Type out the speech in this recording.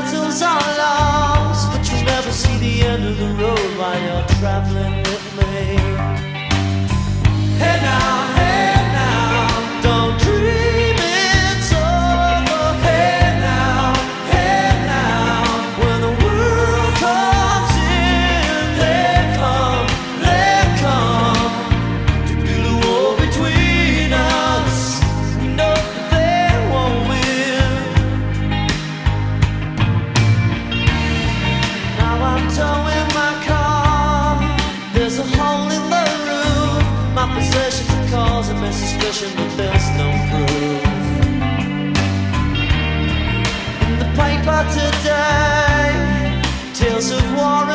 battles are lost, but you never see the end of the road while you're traveling with me. my suspicion that there's no proof. In the paper today, tales of war.